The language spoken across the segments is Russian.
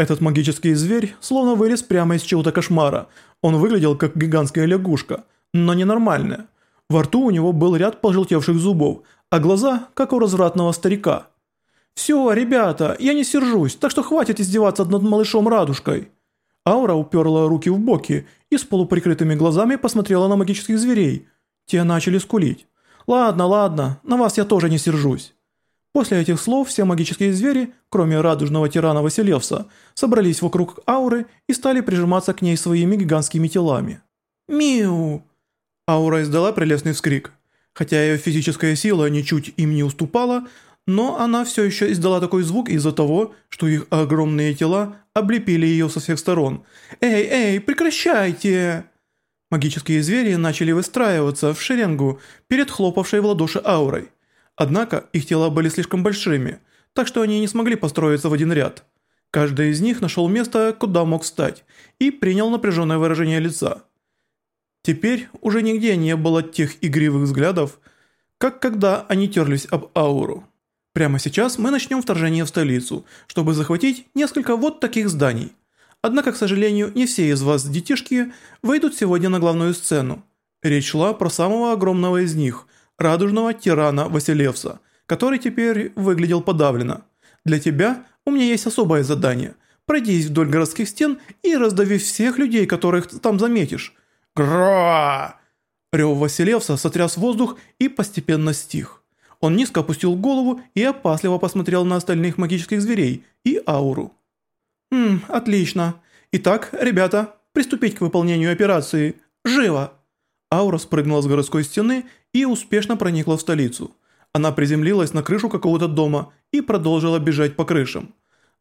Этот магический зверь словно вылез прямо из чего-то кошмара. Он выглядел как гигантская лягушка, но ненормальная. Во рту у него был ряд пожелтевших зубов, а глаза, как у развратного старика. «Все, ребята, я не сержусь, так что хватит издеваться над малышом Радужкой». Аура уперла руки в боки и с полуприкрытыми глазами посмотрела на магических зверей. Те начали скулить. «Ладно, ладно, на вас я тоже не сержусь». После этих слов все магические звери, кроме радужного тирана Василевса, собрались вокруг ауры и стали прижиматься к ней своими гигантскими телами. «Миу!» Аура издала прелестный вскрик. Хотя ее физическая сила ничуть им не уступала, но она все еще издала такой звук из-за того, что их огромные тела облепили ее со всех сторон. «Эй, эй, прекращайте!» Магические звери начали выстраиваться в шеренгу перед хлопавшей в ладоши аурой. Однако их тела были слишком большими, так что они не смогли построиться в один ряд. Каждый из них нашел место, куда мог встать, и принял напряженное выражение лица. Теперь уже нигде не было тех игривых взглядов, как когда они терлись об ауру. Прямо сейчас мы начнем вторжение в столицу, чтобы захватить несколько вот таких зданий. Однако, к сожалению, не все из вас, детишки, выйдут сегодня на главную сцену. Речь шла про самого огромного из них – радужного тирана Василевса, который теперь выглядел подавленно. Для тебя у меня есть особое задание. Пройдись вдоль городских стен и раздави всех людей, которых там заметишь. Гра! Рев Василевса сотряс воздух и постепенно стих. Он низко опустил голову и опасливо посмотрел на остальных магических зверей и ауру. «Хм, отлично. Итак, ребята, приступить к выполнению операции. Живо!» Аура спрыгнула с городской стены и успешно проникла в столицу. Она приземлилась на крышу какого-то дома и продолжила бежать по крышам.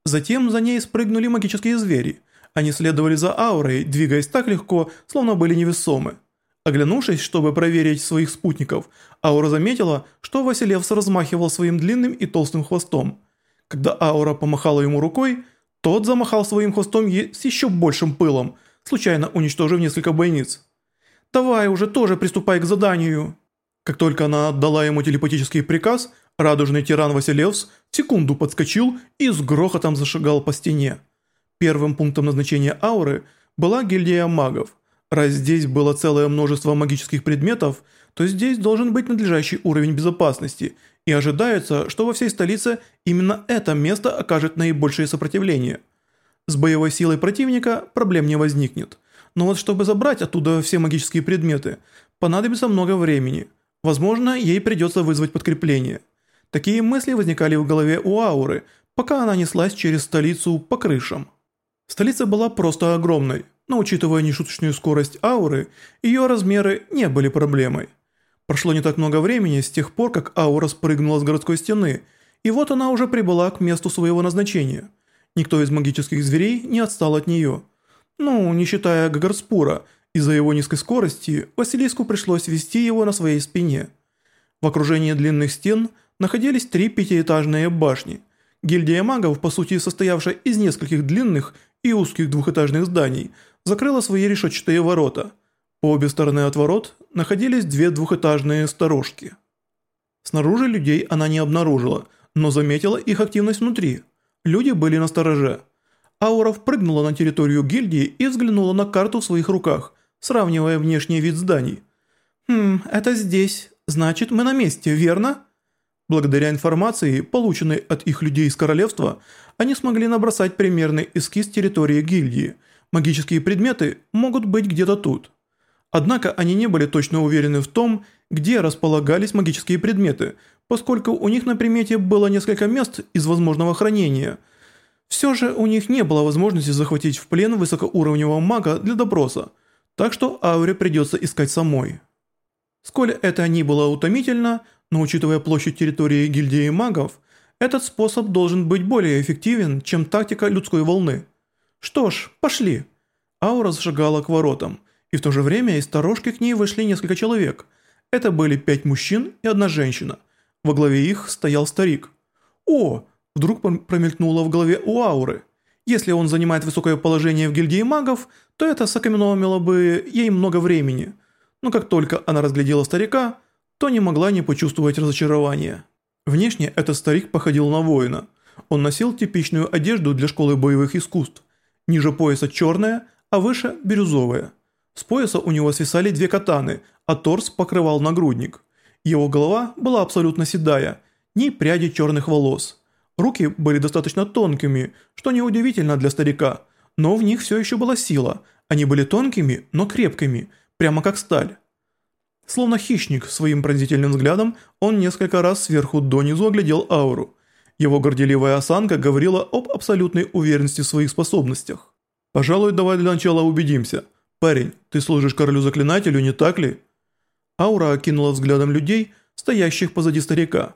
Затем за ней спрыгнули магические звери. Они следовали за аурой, двигаясь так легко, словно были невесомы. Оглянувшись, чтобы проверить своих спутников, Аура заметила, что Василевс размахивал своим длинным и толстым хвостом. Когда Аура помахала ему рукой, тот замахал своим хвостом с еще большим пылом, случайно уничтожив несколько бойниц. «Давай уже тоже приступай к заданию!» Как только она отдала ему телепатический приказ, радужный тиран Василевс в секунду подскочил и с грохотом зашагал по стене. Первым пунктом назначения ауры была гильдия магов. Раз здесь было целое множество магических предметов, то здесь должен быть надлежащий уровень безопасности, и ожидается, что во всей столице именно это место окажет наибольшее сопротивление. С боевой силой противника проблем не возникнет. Но вот чтобы забрать оттуда все магические предметы, понадобится много времени – Возможно, ей придется вызвать подкрепление. Такие мысли возникали в голове у Ауры, пока она неслась через столицу по крышам. Столица была просто огромной, но учитывая нешуточную скорость Ауры, ее размеры не были проблемой. Прошло не так много времени с тех пор, как Аура спрыгнула с городской стены, и вот она уже прибыла к месту своего назначения. Никто из магических зверей не отстал от нее. Ну, не считая Гагарспура – из-за его низкой скорости Василиску пришлось вести его на своей спине. В окружении длинных стен находились три пятиэтажные башни. Гильдия магов, по сути состоявшая из нескольких длинных и узких двухэтажных зданий, закрыла свои решетчатые ворота. По обе стороны от ворот находились две двухэтажные сторожки. Снаружи людей она не обнаружила, но заметила их активность внутри. Люди были на стороже. Аура впрыгнула на территорию гильдии и взглянула на карту в своих руках, сравнивая внешний вид зданий. «Хм, это здесь. Значит, мы на месте, верно?» Благодаря информации, полученной от их людей из королевства, они смогли набросать примерный эскиз территории гильдии. Магические предметы могут быть где-то тут. Однако они не были точно уверены в том, где располагались магические предметы, поскольку у них на примете было несколько мест из возможного хранения. Все же у них не было возможности захватить в плен высокоуровневого мага для допроса, так что Ауре придется искать самой. Сколь это ни было утомительно, но учитывая площадь территории гильдии магов, этот способ должен быть более эффективен, чем тактика людской волны. Что ж, пошли. Аура зашагала к воротам, и в то же время из сторожки к ней вышли несколько человек. Это были пять мужчин и одна женщина. Во главе их стоял старик. О, вдруг промелькнуло в голове у Ауры. Если он занимает высокое положение в гильдии магов, то это сэкономило бы ей много времени. Но как только она разглядела старика, то не могла не почувствовать разочарования. Внешне этот старик походил на воина. Он носил типичную одежду для школы боевых искусств. Ниже пояса черная, а выше бирюзовая. С пояса у него свисали две катаны, а торс покрывал нагрудник. Его голова была абсолютно седая, ни пряди черных волос. Руки были достаточно тонкими, что неудивительно для старика, но в них все еще была сила. Они были тонкими, но крепкими, прямо как сталь. Словно хищник, своим пронзительным взглядом он несколько раз сверху донизу оглядел ауру. Его горделивая осанка говорила об абсолютной уверенности в своих способностях. «Пожалуй, давай для начала убедимся. Парень, ты служишь королю-заклинателю, не так ли?» Аура окинула взглядом людей, стоящих позади старика.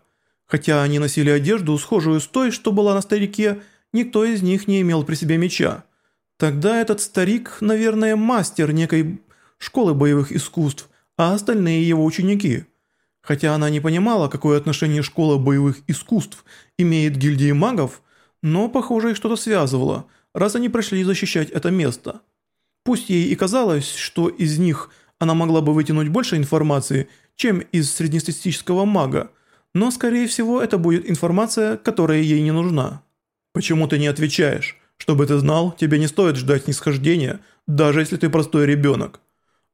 Хотя они носили одежду, схожую с той, что была на старике, никто из них не имел при себе меча. Тогда этот старик, наверное, мастер некой школы боевых искусств, а остальные его ученики. Хотя она не понимала, какое отношение школа боевых искусств имеет к гильдии магов, но, похоже, их что-то связывало, раз они пришли защищать это место. Пусть ей и казалось, что из них – она могла бы вытянуть больше информации, чем из среднестатистического мага, но, скорее всего, это будет информация, которая ей не нужна. Почему ты не отвечаешь? Чтобы ты знал, тебе не стоит ждать нисхождения, даже если ты простой ребенок.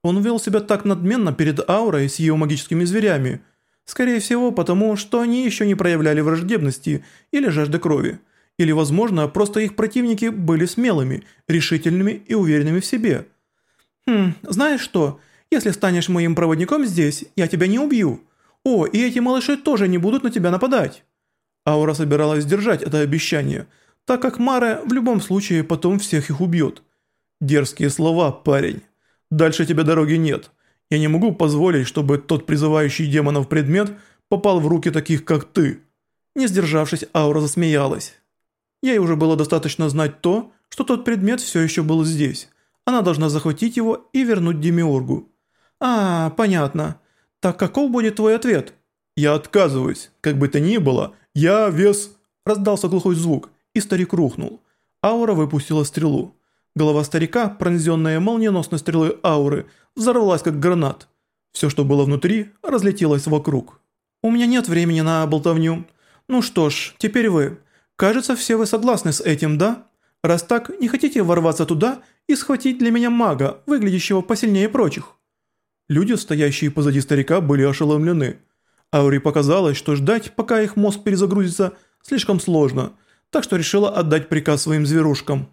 Он вел себя так надменно перед аурой с ее магическими зверями, скорее всего, потому что они еще не проявляли враждебности или жажды крови. Или, возможно, просто их противники были смелыми, решительными и уверенными в себе. «Хм, знаешь что, если станешь моим проводником здесь, я тебя не убью. О, и эти малыши тоже не будут на тебя нападать». Аура собиралась сдержать это обещание, так как Мара в любом случае потом всех их убьет. Дерзкие слова, парень. Дальше тебе дороги нет. Я не могу позволить, чтобы тот призывающий демонов предмет попал в руки таких, как ты. Не сдержавшись, Аура засмеялась. Ей уже было достаточно знать то, что тот предмет все еще был здесь. Она должна захватить его и вернуть Демиургу. «А, понятно. Так каков будет твой ответ?» «Я отказываюсь. Как бы то ни было, я вес...» Раздался глухой звук, и старик рухнул. Аура выпустила стрелу. Голова старика, пронзенная молниеносной стрелой ауры, взорвалась как гранат. Все, что было внутри, разлетелось вокруг. «У меня нет времени на болтовню. Ну что ж, теперь вы. Кажется, все вы согласны с этим, да? Раз так, не хотите ворваться туда и схватить для меня мага, выглядящего посильнее прочих?» Люди, стоящие позади старика, были ошеломлены. Аури показалось, что ждать, пока их мозг перезагрузится, слишком сложно, так что решила отдать приказ своим зверушкам.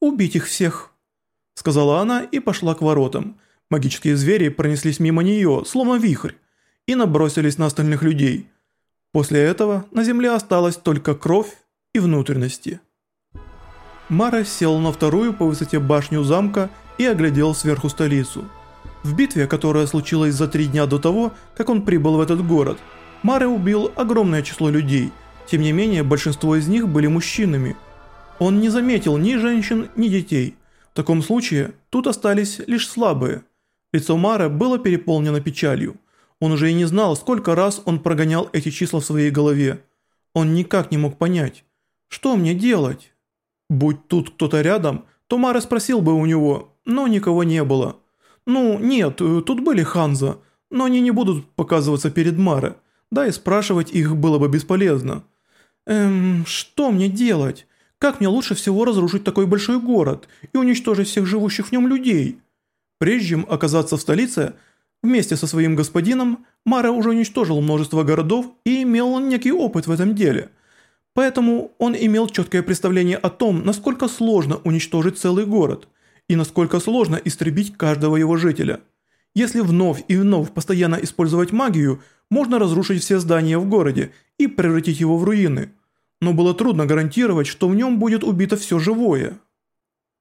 «Убить их всех», — сказала она и пошла к воротам. Магические звери пронеслись мимо нее, словно вихрь, и набросились на остальных людей. После этого на земле осталась только кровь и внутренности. Мара сел на вторую по высоте башню замка и оглядел сверху столицу. В битве, которая случилась за три дня до того, как он прибыл в этот город, Маре убил огромное число людей, тем не менее большинство из них были мужчинами. Он не заметил ни женщин, ни детей. В таком случае тут остались лишь слабые. Лицо Мары было переполнено печалью. Он уже и не знал, сколько раз он прогонял эти числа в своей голове. Он никак не мог понять, что мне делать? Будь тут кто-то рядом, то Мара спросил бы у него, но никого не было. «Ну, нет, э, тут были Ханза, но они не будут показываться перед Маре, да и спрашивать их было бы бесполезно». «Эм, что мне делать? Как мне лучше всего разрушить такой большой город и уничтожить всех живущих в нем людей?» Прежде чем оказаться в столице, вместе со своим господином, Мара уже уничтожил множество городов и имел некий опыт в этом деле. Поэтому он имел четкое представление о том, насколько сложно уничтожить целый город – и насколько сложно истребить каждого его жителя. Если вновь и вновь постоянно использовать магию, можно разрушить все здания в городе и превратить его в руины. Но было трудно гарантировать, что в нем будет убито все живое.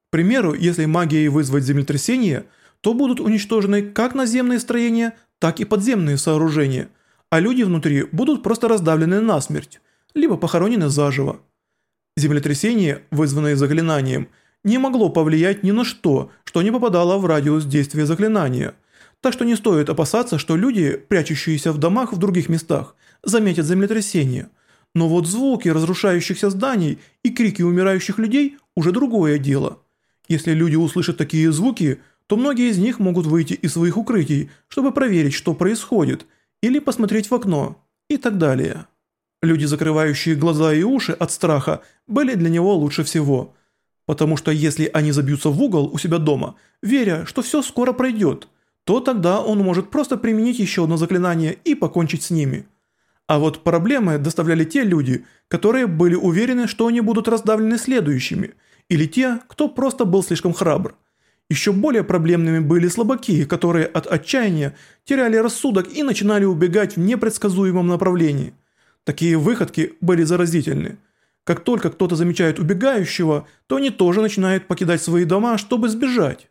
К примеру, если магией вызвать землетрясение, то будут уничтожены как наземные строения, так и подземные сооружения, а люди внутри будут просто раздавлены насмерть, либо похоронены заживо. Землетрясение, вызванное заклинанием – не могло повлиять ни на что, что не попадало в радиус действия заклинания. Так что не стоит опасаться, что люди, прячущиеся в домах в других местах, заметят землетрясение. Но вот звуки разрушающихся зданий и крики умирающих людей уже другое дело. Если люди услышат такие звуки, то многие из них могут выйти из своих укрытий, чтобы проверить, что происходит, или посмотреть в окно, и так далее. Люди, закрывающие глаза и уши от страха, были для него лучше всего. Потому что если они забьются в угол у себя дома, веря, что все скоро пройдет, то тогда он может просто применить еще одно заклинание и покончить с ними. А вот проблемы доставляли те люди, которые были уверены, что они будут раздавлены следующими, или те, кто просто был слишком храбр. Еще более проблемными были слабаки, которые от отчаяния теряли рассудок и начинали убегать в непредсказуемом направлении. Такие выходки были заразительны. Как только кто-то замечает убегающего, то они тоже начинают покидать свои дома, чтобы сбежать.